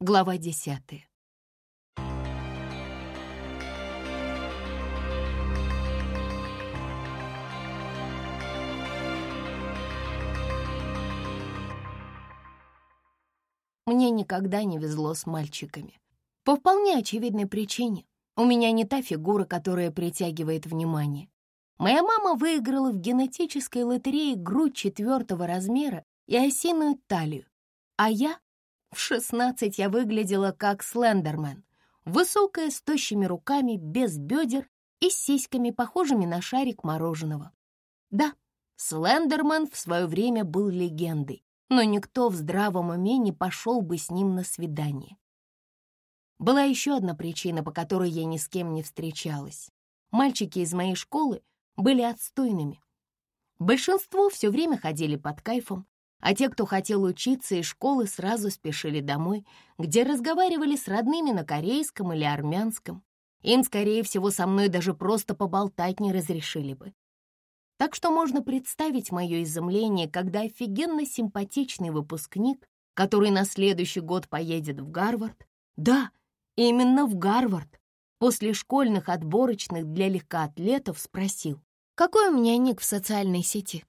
Глава десятая. Мне никогда не везло с мальчиками. По вполне очевидной причине. У меня не та фигура, которая притягивает внимание. Моя мама выиграла в генетической лотерее грудь четвертого размера и осиную талию, а я в шестнадцать я выглядела как Слендермен, высокая, с тощими руками, без бедер и с сиськами, похожими на шарик мороженого. Да, Слендермен в свое время был легендой, но никто в здравом уме не пошел бы с ним на свидание. Была еще одна причина, по которой я ни с кем не встречалась. Мальчики из моей школы были отстойными. Большинство все время ходили под кайфом, а те, кто хотел учиться из школы, сразу спешили домой, где разговаривали с родными на корейском или армянском. Им, скорее всего, со мной даже просто поболтать не разрешили бы. Так что можно представить мое изумление, когда офигенно симпатичный выпускник, который на следующий год поедет в Гарвард, да, именно в Гарвард, после школьных отборочных для легкоатлетов спросил, какой у меня ник в социальной сети.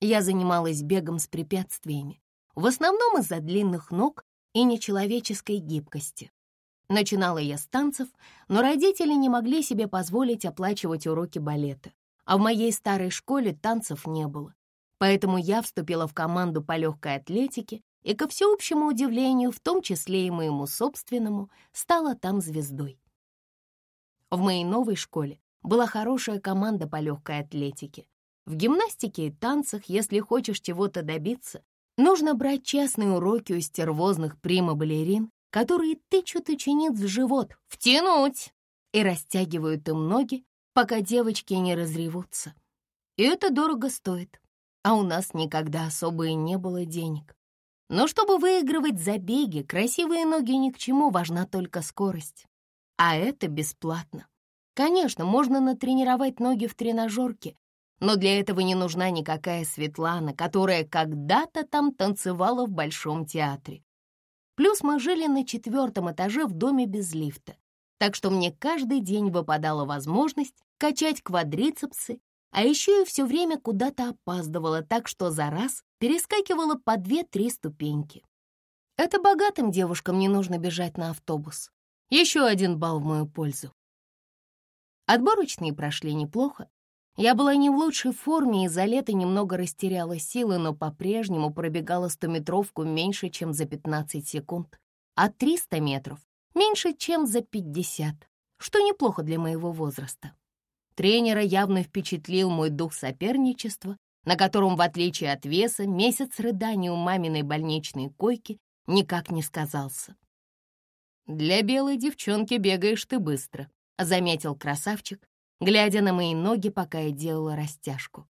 Я занималась бегом с препятствиями, в основном из-за длинных ног и нечеловеческой гибкости. Начинала я с танцев, но родители не могли себе позволить оплачивать уроки балета, а в моей старой школе танцев не было. Поэтому я вступила в команду по легкой атлетике и, ко всеобщему удивлению, в том числе и моему собственному, стала там звездой. В моей новой школе была хорошая команда по легкой атлетике, в гимнастике и танцах, если хочешь чего-то добиться, нужно брать частные уроки у стервозных прима-балерин, которые тычут учениц в живот «втянуть» и растягивают им ноги, пока девочки не разревутся. И это дорого стоит, а у нас никогда особо и не было денег. Но чтобы выигрывать забеги, красивые ноги ни к чему, важна только скорость. А это бесплатно. Конечно, можно натренировать ноги в тренажерке, но для этого не нужна никакая Светлана, которая когда-то там танцевала в Большом театре. Плюс мы жили на четвертом этаже в доме без лифта, так что мне каждый день выпадала возможность качать квадрицепсы, а еще и все время куда-то опаздывала, так что за раз перескакивала по две-три ступеньки. Это богатым девушкам не нужно бежать на автобус. Еще один балл в мою пользу. Отборочные прошли неплохо, я была не в лучшей форме и за лето немного растеряла силы, но по-прежнему пробегала стометровку меньше, чем за 15 секунд, а 300 метров меньше, чем за 50, что неплохо для моего возраста. Тренера явно впечатлил мой дух соперничества, на котором, в отличие от веса, месяц рыданий у маминой больничной койки никак не сказался. «Для белой девчонки бегаешь ты быстро», — заметил красавчик, глядя на мои ноги, пока я делала растяжку.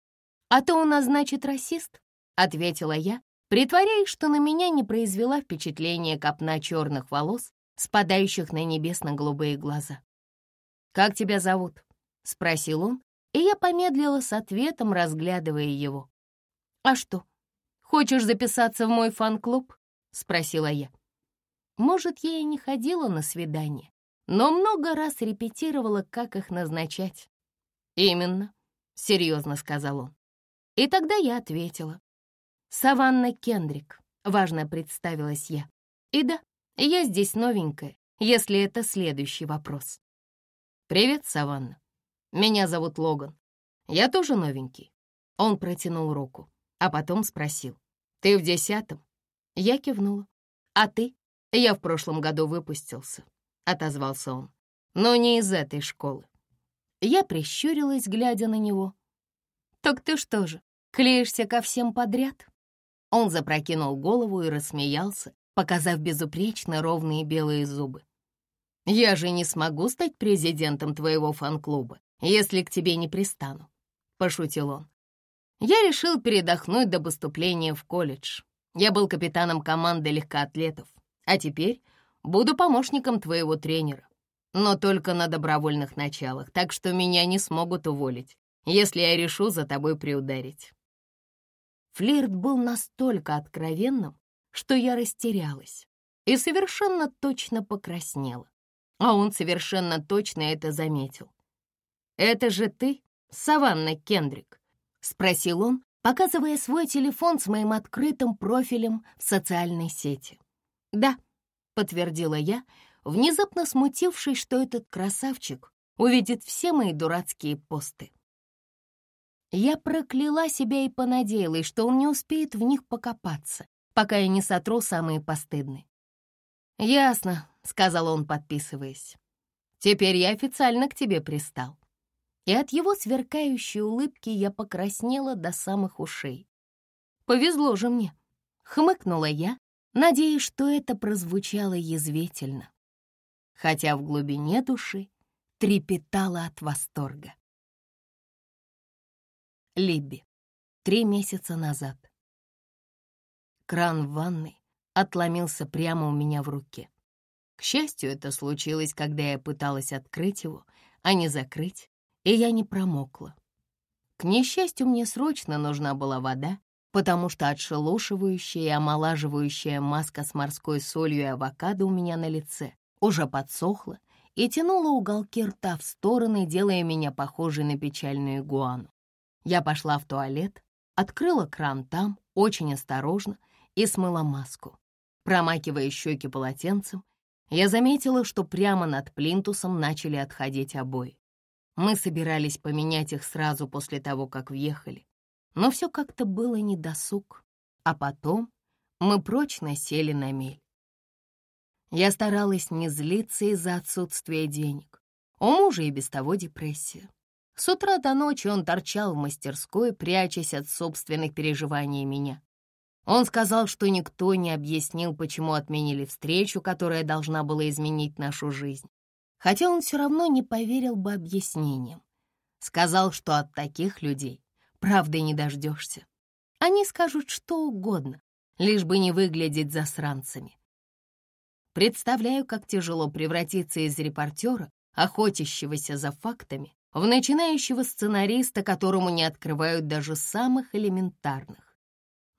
«А то у нас, значит, расист?» — ответила я, притворяясь, что на меня не произвела впечатление копна черных волос, спадающих на небесно-голубые глаза. «Как тебя зовут?» — спросил он, и я помедлила с ответом, разглядывая его. «А что, хочешь записаться в мой фан-клуб?» — спросила я. Может, я и не ходила на свидание, но много раз репетировала, как их назначать. «Именно», — серьезно сказал он. И тогда я ответила. «Саванна Кендрик», — важно представилась я. «И да, я здесь новенькая, если это следующий вопрос». «Привет, Саванна. Меня зовут Логан. Я тоже новенький». Он протянул руку, а потом спросил. «Ты в десятом?» Я кивнула. «А ты?» Я в прошлом году выпустился. — отозвался он. «Но не из этой школы». Я прищурилась, глядя на него. «Так ты что же, клеишься ко всем подряд?» Он запрокинул голову и рассмеялся, показав безупречно ровные белые зубы. «Я же не смогу стать президентом твоего фан-клуба, если к тебе не пристану», — пошутил он. Я решил передохнуть до поступления в колледж. Я был капитаном команды легкоатлетов, а теперь Буду помощником твоего тренера, но только на добровольных началах, так что меня не смогут уволить, если я решу за тобой приударить». Флирт был настолько откровенным, что я растерялась. и совершенно точно покраснела. А он совершенно точно это заметил. «Это же ты, Саванна Кендрик?» — спросил он, показывая свой телефон с моим открытым профилем в социальной сети. «Да», — подтвердила я, внезапно смутившись, что этот красавчик увидит все мои дурацкие посты. Я прокляла себя и понадеялась, что он не успеет в них покопаться, пока я не сотру самые постыдные. «Ясно», — сказал он, подписываясь. «Теперь я официально к тебе пристал». И от его сверкающей улыбки я покраснела до самых ушей. «Повезло же мне», — хмыкнула я, надеясь, что это прозвучало язвительно, хотя в глубине души трепетала от восторга. Либби. Три месяца назад. Кран в ванной отломился прямо у меня в руке. К счастью, это случилось, когда я пыталась открыть его, а не закрыть, и я не промокла. К несчастью, мне срочно нужна была вода, потому что отшелушивающая и омолаживающая маска с морской солью и авокадо у меня на лице уже подсохла и тянула уголки рта в стороны, делая меня похожей на печальную игуану. Я пошла в туалет, открыла кран там, очень осторожно, и смыла маску. Промакивая щеки полотенцем, я заметила, что прямо над плинтусом начали отходить обои. Мы собирались поменять их сразу после того, как въехали, но все как-то было недосуг. А потом мы прочно сели на мель. Я старалась не злиться из-за отсутствия денег. У мужа и без того депрессия. С утра до ночи он торчал в мастерской, прячась от собственных переживаний меня. Он сказал, что никто не объяснил, почему отменили встречу, которая должна была изменить нашу жизнь. Хотя он все равно не поверил бы объяснениям. Сказал, что от таких людей правды не дождешься. Они скажут что угодно, лишь бы не выглядеть засранцами. Представляю, как тяжело превратиться из репортера, охотящегося за фактами, в начинающего сценариста, которому не открывают даже самых элементарных.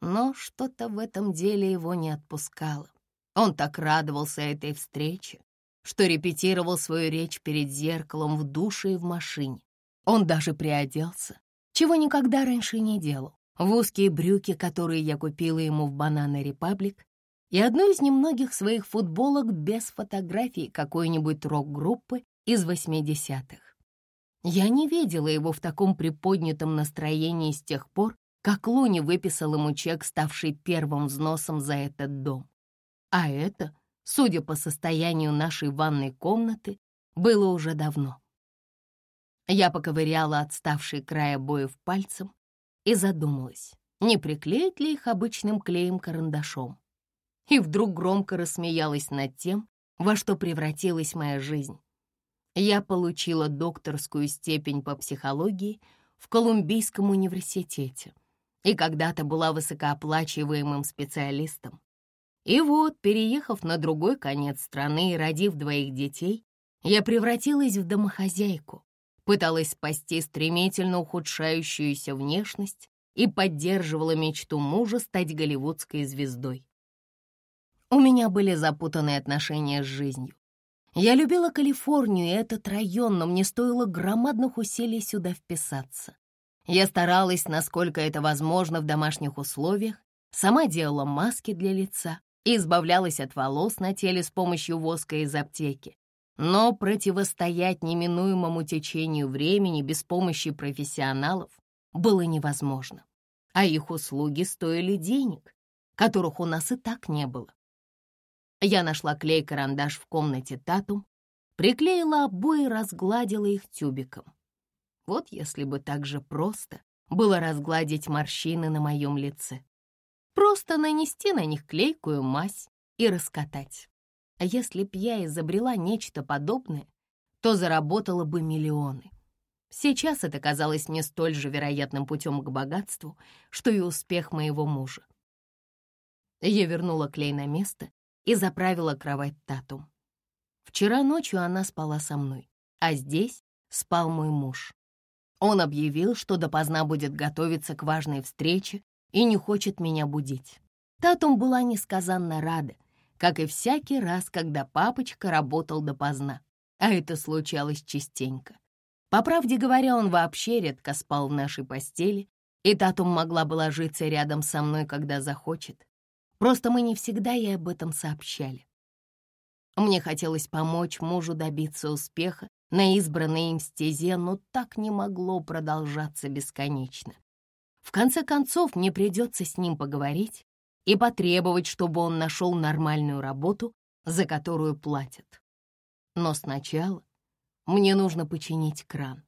Но что-то в этом деле его не отпускало. Он так радовался этой встрече, что репетировал свою речь перед зеркалом в душе и в машине. Он даже приоделся, чего никогда раньше не делал, в узкие брюки, которые я купила ему в Банана Репаблик, и одну из немногих своих футболок без фотографии какой-нибудь рок-группы из 80-х. Я не видела его в таком приподнятом настроении с тех пор, как Луни выписал ему чек, ставший первым взносом за этот дом. А это, судя по состоянию нашей ванной комнаты, было уже давно. Я поковыряла отставший край обоев пальцем и задумалась, не приклеить ли их обычным клеем-карандашом. И вдруг громко рассмеялась над тем, во что превратилась моя жизнь. Я получила докторскую степень по психологии в Колумбийском университете — и когда-то была высокооплачиваемым специалистом. И вот, переехав на другой конец страны и родив двоих детей, я превратилась в домохозяйку, пыталась спасти стремительно ухудшающуюся внешность и поддерживала мечту мужа стать голливудской звездой. У меня были запутанные отношения с жизнью. Я любила Калифорнию и этот район, но мне стоило громадных усилий сюда вписаться. Я старалась, насколько это возможно в домашних условиях, сама делала маски для лица и избавлялась от волос на теле с помощью воска из аптеки. Но противостоять неминуемому течению времени без помощи профессионалов было невозможно, а их услуги стоили денег, которых у нас и так не было. Я нашла клей-карандаш в комнате Татум, приклеила обои и разгладила их тюбиком. Вот если бы так же просто было разгладить морщины на моем лице. Просто нанести на них клейкую мазь и раскатать. А если б я изобрела нечто подобное, то заработала бы миллионы. Сейчас это казалось не столь же вероятным путем к богатству, что и успех моего мужа. Я вернула клей на место и заправила кровать Татум. Вчера ночью она спала со мной, а здесь спал мой муж. Он объявил, что допоздна будет готовиться к важной встрече и не хочет меня будить. Татум была несказанно рада, как и всякий раз, когда папочка работал допоздна. А это случалось частенько. По правде говоря, он вообще редко спал в нашей постели, и Татум могла бы ложиться рядом со мной, когда захочет. Просто мы не всегда ей об этом сообщали. Мне хотелось помочь мужу добиться успеха на избранной им стезе, но так не могло продолжаться бесконечно. В конце концов, мне придется с ним поговорить и потребовать, чтобы он нашел нормальную работу, за которую платят. Но сначала мне нужно починить кран.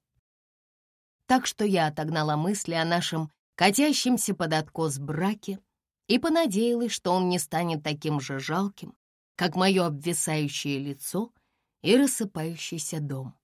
Так что я отогнала мысли о нашем катящемся под откос браке и понадеялась, что он не станет таким же жалким, как мое обвисающее лицо и рассыпающийся дом.